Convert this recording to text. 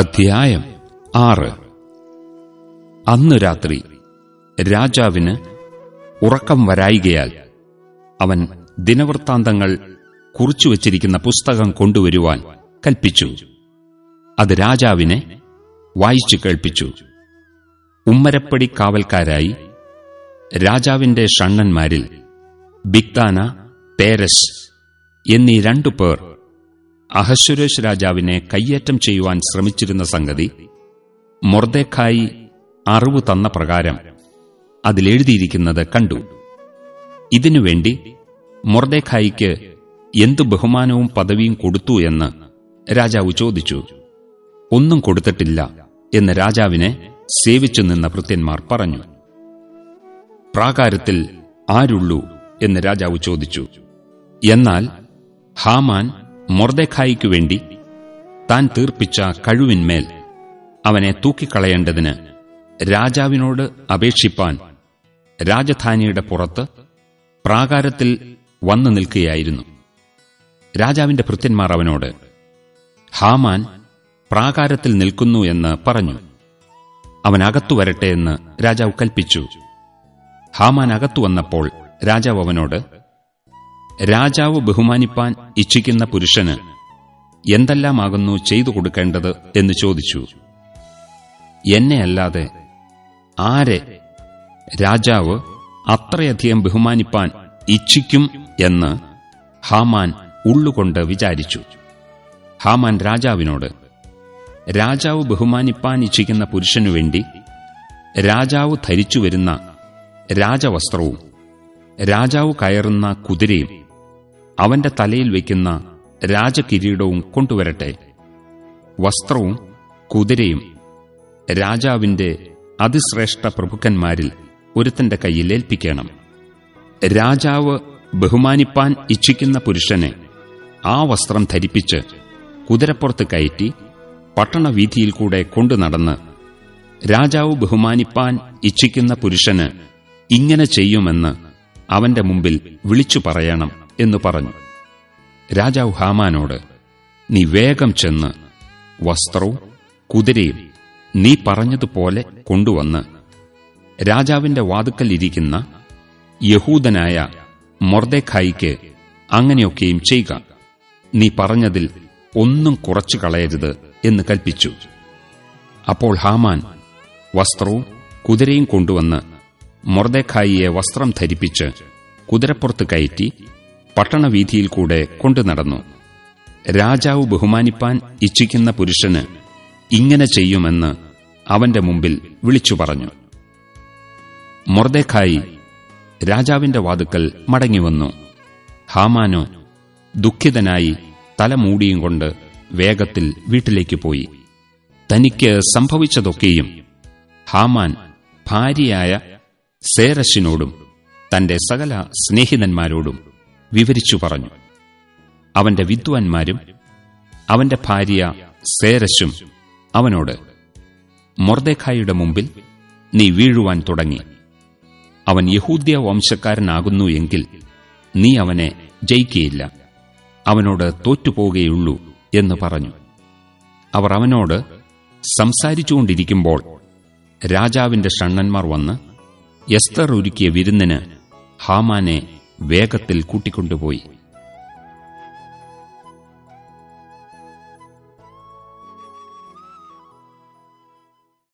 അധ്യായം ആറ്. അന്നു രാത്രി രാജാവിന് ഉറക്കം വരായികയാൽ അവൻ ദിനവൃത്താന്തങ്ങൾ കുറിച്ചുവച്ചിരിക്കുന്ന പുസ്തകം കൊണ്ടുവരുവാൻ കൽപ്പിച്ചു. അത് രാജാവിനെ വായിച്ചു കേൾപ്പിച്ചു. ഉമ്മരപ്പടി കാവൽക്കാരായി രാജാവിന്റെ ഷണ്ണന്മാരിൽ ബിക്താന പേരസ് എന്നീ രണ്ടു പേർ അഹശ്വരേഷ് രാജാവിനെ കയ്യേറ്റം ചെയ്യുവാൻ ശ്രമിച്ചിരുന്ന സംഗതി മൊർദേഖായി അറിവ് തന്ന പ്രകാരം അതിലെഴുതിയിരിക്കുന്നത് കണ്ടു. ഇതിനുവേണ്ടി മൊർദേഖായിക്ക് എന്തു ബഹുമാനവും പദവിയും കൊടുത്തു എന്ന് രാജാവ് ചോദിച്ചു. ഒന്നും കൊടുത്തിട്ടില്ല എന്ന് രാജാവിനെ സേവിച്ചു നിന്ന ഭൃത്യന്മാർ പറഞ്ഞു. പ്രാകാരത്തിൽ ആരുള്ളൂ എന്ന് രാജാവ് ചോദിച്ചു. എന്നാൽ ഹാമാൻ മൊർദേഖായിക്കു വേണ്ടി താൻ തീർപ്പിച്ച കഴിവിന്മേൽ അവനെ തൂക്കിക്കളയേണ്ടതിന് രാജാവിനോട് അപേക്ഷിപ്പാൻ രാജധാനിയുടെ പുറത്ത് പ്രാകാരത്തിൽ വന്നു നിൽക്കുകയായിരുന്നു. രാജാവിന്റെ ഭൃത്യന്മാർ അവനോട് ഹാമാൻ പ്രാകാരത്തിൽ നിൽക്കുന്നു എന്ന് പറഞ്ഞു. അവൻ അകത്തു വരട്ടെ എന്ന് രാജാവ് കൽപ്പിച്ചു. ഹാമാൻ അകത്തു വന്നപ്പോൾ രാജാവ് അവനോട് രാജാവ് ബഹുമാനിപ്പാൻ ഇച്ഛിക്കുന്ന പുരുഷന് എന്തെല്ലാമാകുന്നു ചെയ്തു കൊടുക്കേണ്ടത് എന്ന് ചോദിച്ചു. എന്നെ അല്ലാതെ ആരെ രാജാവ് അത്രയധികം ബഹുമാനിപ്പാൻ ഇച്ഛിക്കും എന്ന് ഹാമാൻ ഉള്ളുകൊണ്ട് വിചാരിച്ചു. ഹാമാൻ രാജാവിനോട് രാജാവ് ബഹുമാനിപ്പാൻ ഇച്ഛിക്കുന്ന പുരുഷനു വേണ്ടി രാജാവ് ധരിച്ചു വരുന്ന രാജവസ്ത്രവും രാജാവ് കയറുന്ന കുതിരയും അവന്റെ തലയിൽ വയ്ക്കുന്ന രാജകിരീടവും കൊണ്ടുവരട്ടെ. വസ്ത്രവും കുതിരയും രാജാവിന്റെ അതിശ്രേഷ്ഠ പ്രഭുക്കന്മാരിൽ ഒരുത്തന്റെ കയ്യിൽ ഏൽപ്പിക്കണം. രാജാവ് ബഹുമാനിപ്പാൻ ഇച്ഛിക്കുന്ന പുരുഷനെ ആ വസ്ത്രം ധരിപ്പിച്ച് കുതിരപ്പുറത്ത് കയറ്റി പട്ടണവീഥിയിൽ കൂടെ കൊണ്ടു നടന്ന് രാജാവ് ബഹുമാനിപ്പാൻ ഇച്ഛിക്കുന്ന പുരുഷന് ഇങ്ങനെ ചെയ്യുമെന്ന് അവന്റെ മുമ്പിൽ വിളിച്ചു പറയണം. എന്നു പറഞ്ഞു. രാജാവ് ഹാമാനോട് നീ വേഗം ചെന്ന് വസ്ത്രവും കുതിരയും നീ പറഞ്ഞതുപോലെ കൊണ്ടുവന്ന് രാജാവിന്റെ വാതുക്കൽ ഇരിക്കുന്ന യഹൂദനായ മൊർദേഖായിക്ക് അങ്ങനെയൊക്കെയും ചെയ്യുക നീ പറഞ്ഞതിൽ ഒന്നും കുറച്ചു കളയരുത് എന്ന് കൽപ്പിച്ചു. അപ്പോൾ ഹാമാൻ വസ്ത്രവും കുതിരയും കൊണ്ടുവന്ന് മൊർദേഖായിയെ വസ്ത്രം ധരിപ്പിച്ച് കുതിരപ്പുറത്ത് കയറ്റി പട്ടണവീഥിയിൽ കൂടെ കൊണ്ടു നടന്നു. രാജാവ് ബഹുമാനിപ്പാൻ ഇച്ഛിക്കുന്ന പുരുഷന് ഇങ്ങനെ ചെയ്യുമെന്ന് അവന്റെ മുമ്പിൽ വിളിച്ചു പറഞ്ഞു. മൊർദേഖായി രാജാവിന്റെ വാതുക്കൽ മടങ്ങിവന്നു ഹാമാനോ ദുഃഖിതനായി തലമൂടിയും കൊണ്ട് വേഗത്തിൽ വീട്ടിലേക്ക് പോയി. തനിക്ക് സംഭവിച്ചതൊക്കെയും ഹാമാൻ ഭാര്യയായ സേരശിനോടും തന്റെ സകല സ്നേഹിതന്മാരോടും വിവരിച്ചു പറഞ്ഞു. അവന്റെ വിദ്വാൻമാരും അവന്റെ ഭാര്യ സേരശും അവനോട് മൊർദേഖായുടെ മുമ്പിൽ നീ വീഴുവാൻ തുടങ്ങി. അവൻ യഹൂദ്യ വംശക്കാരനാകുന്നു എങ്കിൽ നീ അവനെ ജയിക്കുകയില്ല അവനോട് തോറ്റുപോകുകയുള്ളൂ എന്ന് പറഞ്ഞു. അവർ അവനോട് സംസാരിച്ചുകൊണ്ടിരിക്കുമ്പോൾ രാജാവിന്റെ ഷണ്ണന്മാർ വന്ന് എസ്തർ ഒരുക്കിയ വിരുന്നിന് ഹാമാനെ വേഗത്തിൽ കൂട്ടിക്കൊണ്ടുപോയി